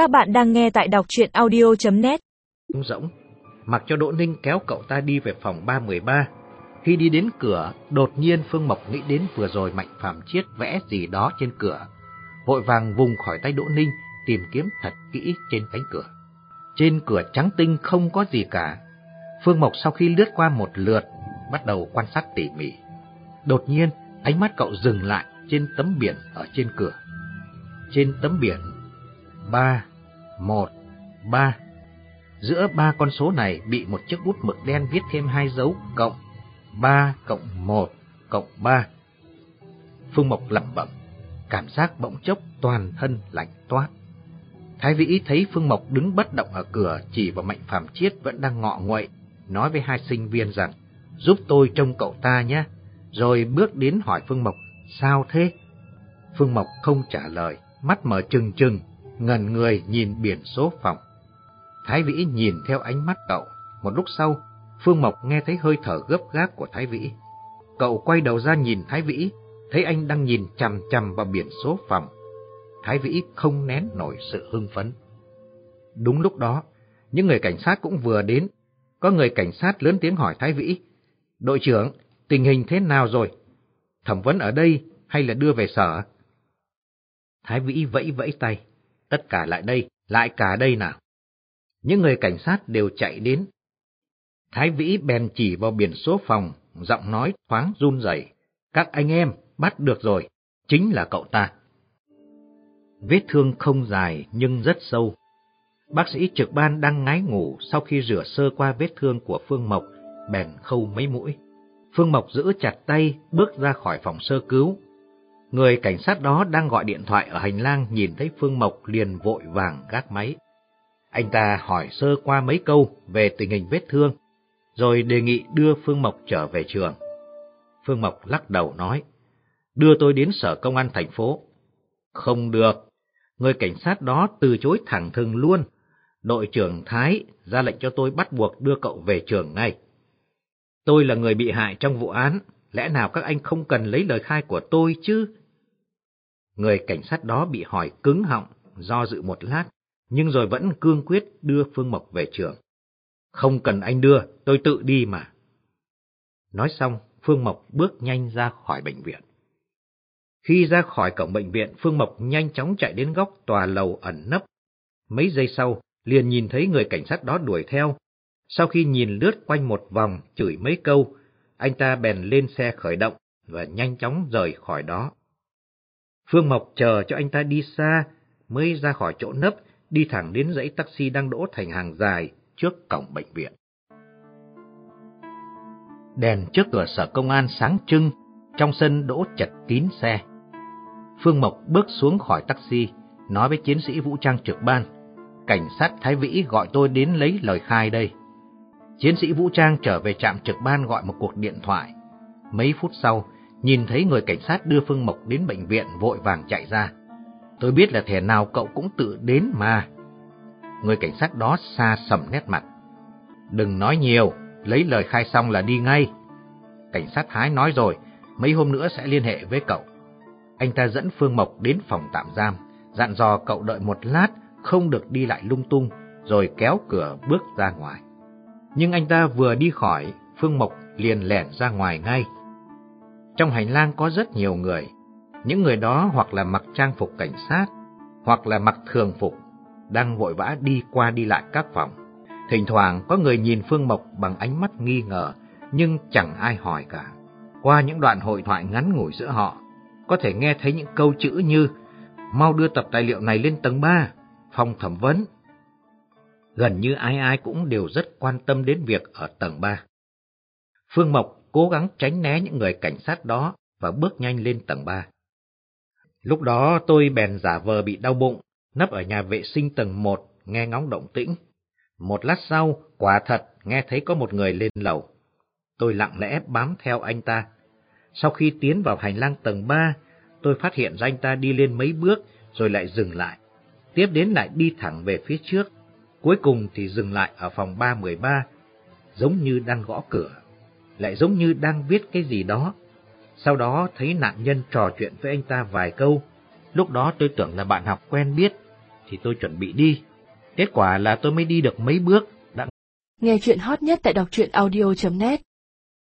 Các bạn đang nghe tại đọc chuyện audio.net Rỗng, mặc cho Đỗ Ninh kéo cậu ta đi về phòng 313. Khi đi đến cửa, đột nhiên Phương Mộc nghĩ đến vừa rồi Mạnh Phạm Chiết vẽ gì đó trên cửa. Vội vàng vùng khỏi tay Đỗ Ninh, tìm kiếm thật kỹ trên cánh cửa. Trên cửa trắng tinh không có gì cả. Phương Mộc sau khi lướt qua một lượt, bắt đầu quan sát tỉ mỉ. Đột nhiên, ánh mắt cậu dừng lại trên tấm biển ở trên cửa. Trên tấm biển, ba, một, ba. Giữa ba con số này bị một chiếc bút mực đen viết thêm hai dấu cộng, ba cộng một cộng ba. Phương Mộc lẩm bẩm, cảm giác bỗng chốc toàn thân lạnh toát. Thái Vĩ thấy Phương Mộc đứng bất động ở cửa chỉ vào Mạnh Phạm Chiết vẫn đang ngọ nguậy, nói với hai sinh viên rằng, giúp tôi trông cậu ta nhé, rồi bước đến hỏi Phương Mộc, sao thế? Phương Mộc không trả lời, mắt mở trừng trừng, ngần người nhìn biển số phòng. Thái Vĩ nhìn theo ánh mắt cậu, một lúc sau, Phương Mộc nghe thấy hơi thở gấp gáp của Thái Vĩ. Cậu quay đầu ra nhìn Thái Vĩ, thấy anh đang nhìn chằm chằm vào biển số phòng. Thái Vĩ không nén nổi sự hưng phấn. Đúng lúc đó, những người cảnh sát cũng vừa đến. Có người cảnh sát lớn tiếng hỏi Thái Vĩ, Đội trưởng, tình hình thế nào rồi? Thẩm vấn ở đây hay là đưa về sở? Thái Vĩ vẫy vẫy tay, tất cả lại đây, lại cả đây nào. Những người cảnh sát đều chạy đến. Thái Vĩ bèn chỉ vào biển số phòng, giọng nói thoáng run rẩy. Các anh em, bắt được rồi, chính là cậu ta. Vết thương không dài nhưng rất sâu. Bác sĩ trực ban đang ngái ngủ sau khi rửa sơ qua vết thương của Phương Mộc, bèn khâu mấy mũi. Phương Mộc giữ chặt tay, bước ra khỏi phòng sơ cứu. Người cảnh sát đó đang gọi điện thoại ở hành lang nhìn thấy Phương Mộc liền vội vàng gác máy. Anh ta hỏi sơ qua mấy câu về tình hình vết thương, rồi đề nghị đưa Phương Mộc trở về trường. Phương Mộc lắc đầu nói, đưa tôi đến sở công an thành phố. Không được, người cảnh sát đó từ chối thẳng thừng luôn. Đội trưởng Thái ra lệnh cho tôi bắt buộc đưa cậu về trường ngay. Tôi là người bị hại trong vụ án, lẽ nào các anh không cần lấy lời khai của tôi chứ? Người cảnh sát đó bị hỏi cứng họng, do dự một lát, nhưng rồi vẫn cương quyết đưa Phương Mộc về trường. Không cần anh đưa, tôi tự đi mà. Nói xong, Phương Mộc bước nhanh ra khỏi bệnh viện. Khi ra khỏi cổng bệnh viện, Phương Mộc nhanh chóng chạy đến góc tòa lầu ẩn nấp. Mấy giây sau, liền nhìn thấy người cảnh sát đó đuổi theo. Sau khi nhìn lướt quanh một vòng, chửi mấy câu, anh ta bèn lên xe khởi động và nhanh chóng rời khỏi đó. Phương Mộc chờ cho anh ta đi xa, mới ra khỏi chỗ nấp, đi thẳng đến dãy taxi đang đỗ thành hàng dài trước cổng bệnh viện. Đèn trước cửa sở công an sáng trưng, trong sân đỗ chật kín xe. Phương Mộc bước xuống khỏi taxi, nói với chiến sĩ vũ trang trực ban. Cảnh sát Thái Vĩ gọi tôi đến lấy lời khai đây. Chiến sĩ vũ trang trở về trạm trực ban gọi một cuộc điện thoại. Mấy phút sau, nhìn thấy người cảnh sát đưa Phương Mộc đến bệnh viện vội vàng chạy ra. Tôi biết là thể nào cậu cũng tự đến mà. Người cảnh sát đó xa sầm nét mặt. Đừng nói nhiều, lấy lời khai xong là đi ngay. Cảnh sát Thái nói rồi, mấy hôm nữa sẽ liên hệ với cậu. Anh ta dẫn Phương Mộc đến phòng tạm giam, dặn dò cậu đợi một lát, không được đi lại lung tung, rồi kéo cửa bước ra ngoài. Nhưng anh ta vừa đi khỏi, Phương Mộc liền lẻn ra ngoài ngay. Trong hành lang có rất nhiều người, những người đó hoặc là mặc trang phục cảnh sát, hoặc là mặc thường phục, đang vội vã đi qua đi lại các phòng. Thỉnh thoảng có người nhìn Phương Mộc bằng ánh mắt nghi ngờ, nhưng chẳng ai hỏi cả. Qua những đoạn hội thoại ngắn ngủi giữa họ, có thể nghe thấy những câu chữ như mau đưa tập tài liệu này lên tầng 3, phòng thẩm vấn. Gần như ai ai cũng đều rất quan tâm đến việc ở tầng 3. Phương Mộc cố gắng tránh né những người cảnh sát đó và bước nhanh lên tầng 3. Lúc đó tôi bèn giả vờ bị đau bụng, nấp ở nhà vệ sinh tầng 1, nghe ngóng động tĩnh. Một lát sau, quả thật nghe thấy có một người lên lầu. Tôi lặng lẽ bám theo anh ta. Sau khi tiến vào hành lang tầng 3, tôi phát hiện ra anh ta đi lên mấy bước rồi lại dừng lại. Tiếp đến lại đi thẳng về phía trước. Cuối cùng thì dừng lại ở phòng 313, giống như đang gõ cửa, lại giống như đang viết cái gì đó. Sau đó thấy nạn nhân trò chuyện với anh ta vài câu. Lúc đó tôi tưởng là bạn học quen biết, thì tôi chuẩn bị đi. Kết quả là tôi mới đi được mấy bước, đã Nghe chuyện hot nhất tại đọc truyện audio.net